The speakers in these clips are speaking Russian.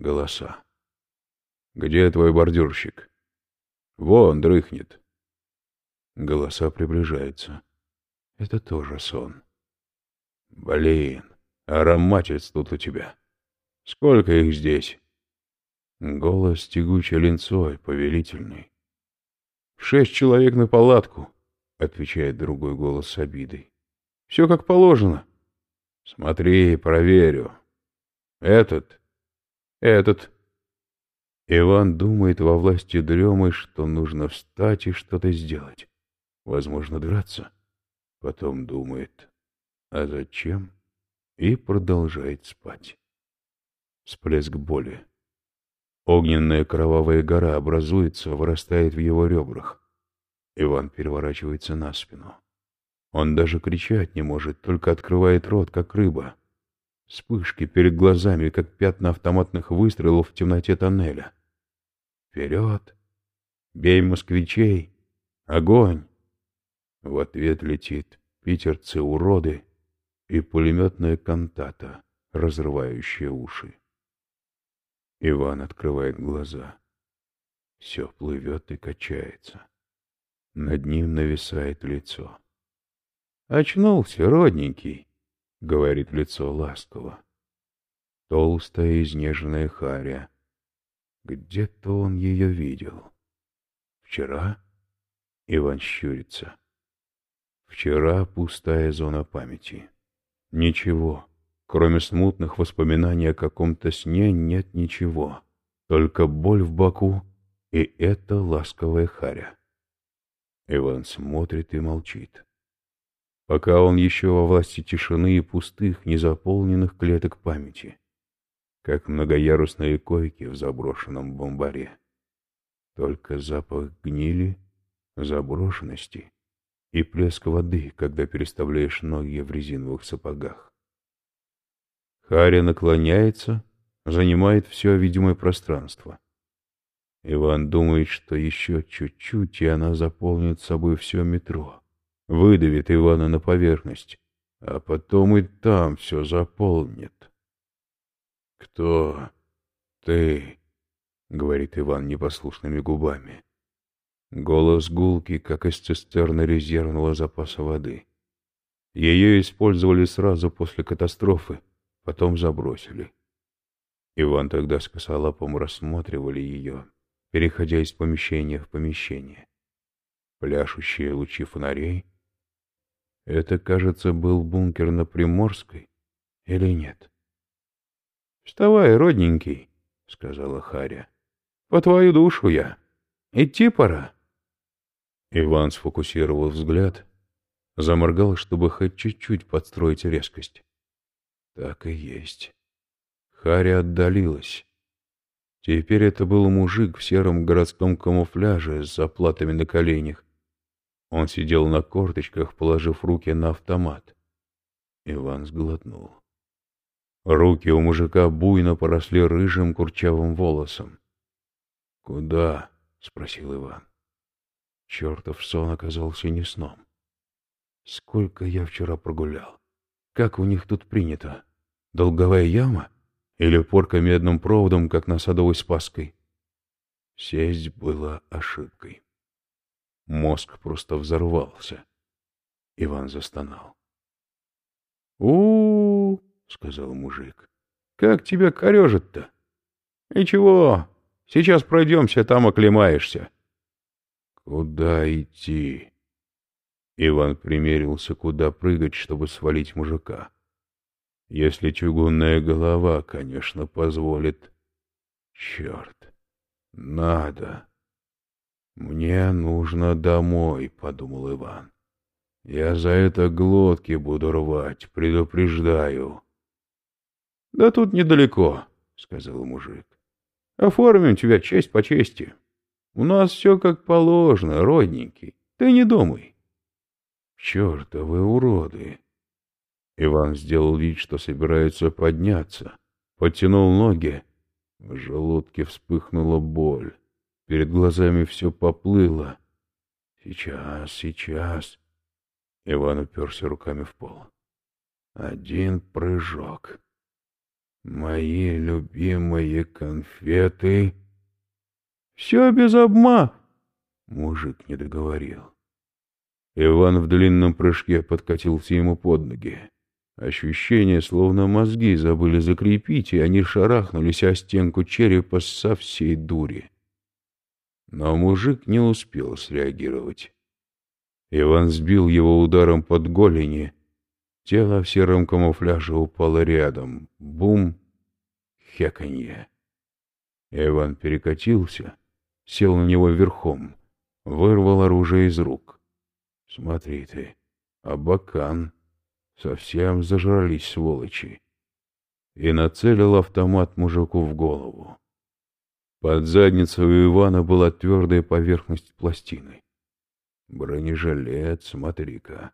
Голоса. «Где твой бордюрщик?» «Вон, дрыхнет». Голоса приближаются. Это тоже сон. «Блин, ароматец тут у тебя. Сколько их здесь?» Голос тягучей линцой, повелительный. «Шесть человек на палатку», — отвечает другой голос с обидой. «Все как положено». «Смотри, проверю. Этот? Этот?» Иван думает во власти дремы, что нужно встать и что-то сделать. Возможно, драться. Потом думает, а зачем? И продолжает спать. Всплеск боли. Огненная кровавая гора образуется, вырастает в его ребрах. Иван переворачивается на спину. Он даже кричать не может, только открывает рот, как рыба. Вспышки перед глазами, как пятна автоматных выстрелов в темноте тоннеля. Вперед! Бей москвичей! Огонь! В ответ летит питерцы-уроды и пулеметная кантата, разрывающая уши. Иван открывает глаза. Все плывет и качается. Над ним нависает лицо. «Очнулся, родненький», — говорит лицо ласково. Толстая изнеженная харя. Где-то он ее видел. Вчера? Иван щурится. Вчера пустая зона памяти. Ничего. Кроме смутных воспоминаний о каком-то сне нет ничего. Только боль в боку и эта ласковая харя. Иван смотрит и молчит. Пока он еще во власти тишины и пустых, незаполненных клеток памяти, как многоярусные койки в заброшенном бомбаре. Только запах гнили, заброшенности и плеск воды, когда переставляешь ноги в резиновых сапогах. Харя наклоняется, занимает все видимое пространство. Иван думает, что еще чуть-чуть, и она заполнит собой все метро, выдавит Ивана на поверхность, а потом и там все заполнит. «Кто ты?» — говорит Иван непослушными губами. Голос гулкий, как из цистерны резервного запаса воды. Ее использовали сразу после катастрофы, потом забросили. Иван тогда с косолапом рассматривали ее, переходя из помещения в помещение. Пляшущие лучи фонарей. Это, кажется, был бункер на Приморской или нет? — Вставай, родненький, — сказала Харя. — По твою душу я. Идти пора. Иван сфокусировал взгляд, заморгал, чтобы хоть чуть-чуть подстроить резкость. Так и есть. Харя отдалилась. Теперь это был мужик в сером городском камуфляже с заплатами на коленях. Он сидел на корточках, положив руки на автомат. Иван сглотнул. Руки у мужика буйно поросли рыжим курчавым волосом. «Куда?» — спросил Иван. Чертов сон оказался не сном. Сколько я вчера прогулял. Как у них тут принято? Долговая яма? Или порка медным проводом, как на Садовой Спасской? Сесть было ошибкой. Мозг просто взорвался. Иван застонал. у, -у, -у сказал мужик. «Как тебя корежит-то?» «Ничего, сейчас пройдемся, там оклемаешься». «Куда идти?» Иван примерился, куда прыгать, чтобы свалить мужика. Если чугунная голова, конечно, позволит. Черт, надо. Мне нужно домой, подумал Иван. Я за это глотки буду рвать, предупреждаю. Да тут недалеко, сказал мужик. Оформим тебя честь по чести. У нас все как положено, родненький. Ты не думай. Чертовы уроды! Иван сделал вид, что собирается подняться. Подтянул ноги. В желудке вспыхнула боль. Перед глазами все поплыло. Сейчас, сейчас. Иван уперся руками в пол. Один прыжок. Мои любимые конфеты. Все без обма. Мужик не договорил. Иван в длинном прыжке подкатился ему под ноги. Ощущение, словно мозги забыли закрепить, и они шарахнулись о стенку черепа со всей дури. Но мужик не успел среагировать. Иван сбил его ударом под голени. Тело в сером камуфляже упало рядом. Бум! Хеканье. Иван перекатился, сел на него верхом, вырвал оружие из рук. Смотри ты, абакан. Совсем зажрались сволочи. И нацелил автомат мужику в голову. Под задницей у Ивана была твердая поверхность пластины. Бронежилет, смотри-ка.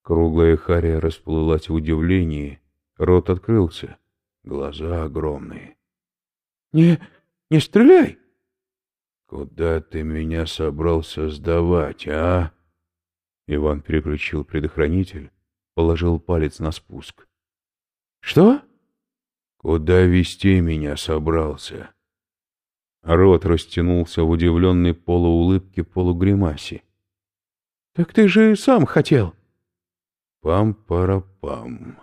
Круглая харя расплылась в удивлении, рот открылся, глаза огромные. — Не, не стреляй! — Куда ты меня собрался сдавать, а? Иван переключил предохранитель, положил палец на спуск. — Что? — Куда вести меня собрался? Рот растянулся в удивленной полуулыбке полугримасе. — Так ты же сам хотел. — Пам-парапам.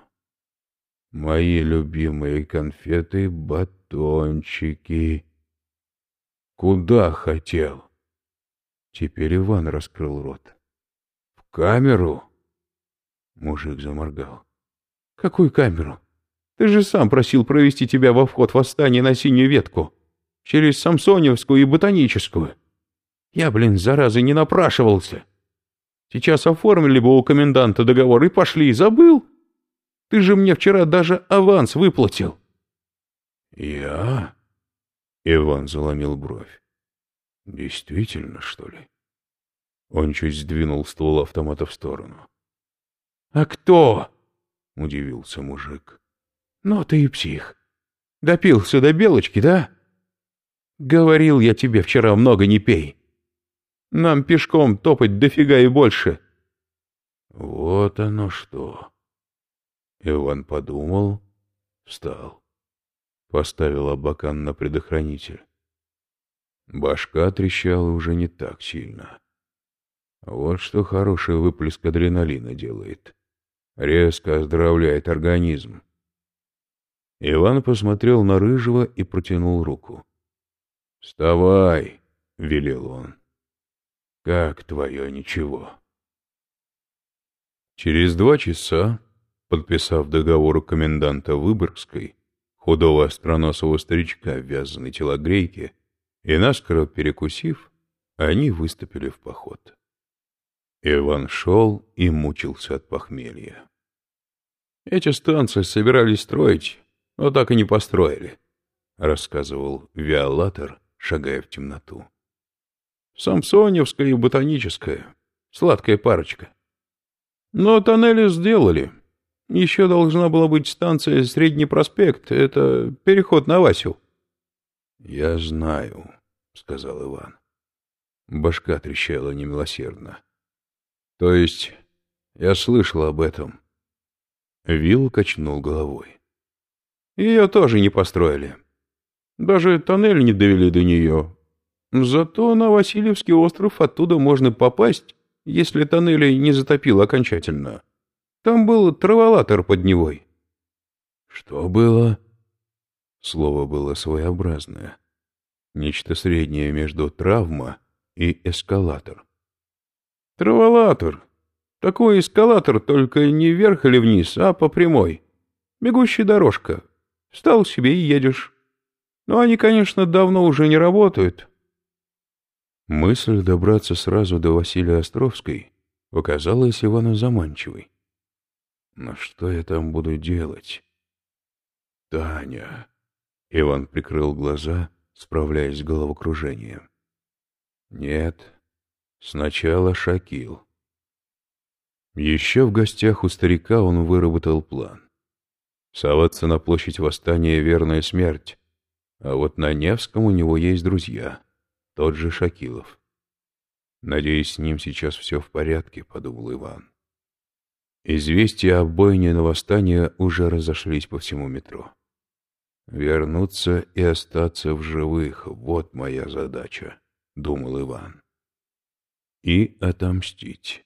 Мои любимые конфеты, батончики. Куда хотел? Теперь Иван раскрыл рот. — В камеру? Мужик заморгал. — Какую камеру? Ты же сам просил провести тебя во вход восстания на синюю ветку. Через Самсоневскую и Ботаническую. Я, блин, заразы, не напрашивался. Сейчас оформили бы у коменданта договор и пошли. Забыл? Ты же мне вчера даже аванс выплатил. — Я? — Иван заломил бровь. — Действительно, что ли? Он чуть сдвинул ствол автомата в сторону. «А кто?» — удивился мужик. «Ну ты и псих. Допился до белочки, да? Говорил я тебе вчера много не пей. Нам пешком топать дофига и больше». «Вот оно что!» Иван подумал, встал, поставил абакан на предохранитель. Башка трещала уже не так сильно. Вот что хороший выплеск адреналина делает резко оздоровляет организм. Иван посмотрел на Рыжего и протянул руку. «Вставай!» — велел он. «Как твое ничего?» Через два часа, подписав договор коменданта Выборгской, худого остроносого старичка в вязаной телогрейке, и наскоро перекусив, они выступили в поход. Иван шел и мучился от похмелья. «Эти станции собирались строить, но так и не построили», — рассказывал Виолатор, шагая в темноту. «Самсоневская и Ботаническая. Сладкая парочка. Но тоннели сделали. Еще должна была быть станция Средний проспект. Это переход на Васю». «Я знаю», — сказал Иван. Башка трещала немилосердно. То есть я слышал об этом. Вилл качнул головой. Ее тоже не построили. Даже тоннель не довели до нее. Зато на Васильевский остров оттуда можно попасть, если тоннели не затопил окончательно. Там был траволатор под Невой. Что было? Слово было своеобразное. Нечто среднее между травма и эскалатор. Траволатор. Такой эскалатор, только не вверх или вниз, а по прямой. Бегущая дорожка. Встал себе и едешь. Но они, конечно, давно уже не работают. Мысль добраться сразу до Василия Островской показалась Ивану заманчивой. Но что я там буду делать? Таня. Иван прикрыл глаза, справляясь с головокружением. Нет, Сначала Шакил. Еще в гостях у старика он выработал план. Соваться на площадь восстания — верная смерть. А вот на Невском у него есть друзья. Тот же Шакилов. «Надеюсь, с ним сейчас все в порядке», — подумал Иван. Известия о бойне на восстание уже разошлись по всему метро. Вернуться и остаться в живых — вот моя задача, — думал Иван. И отомстить.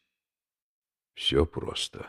Все просто.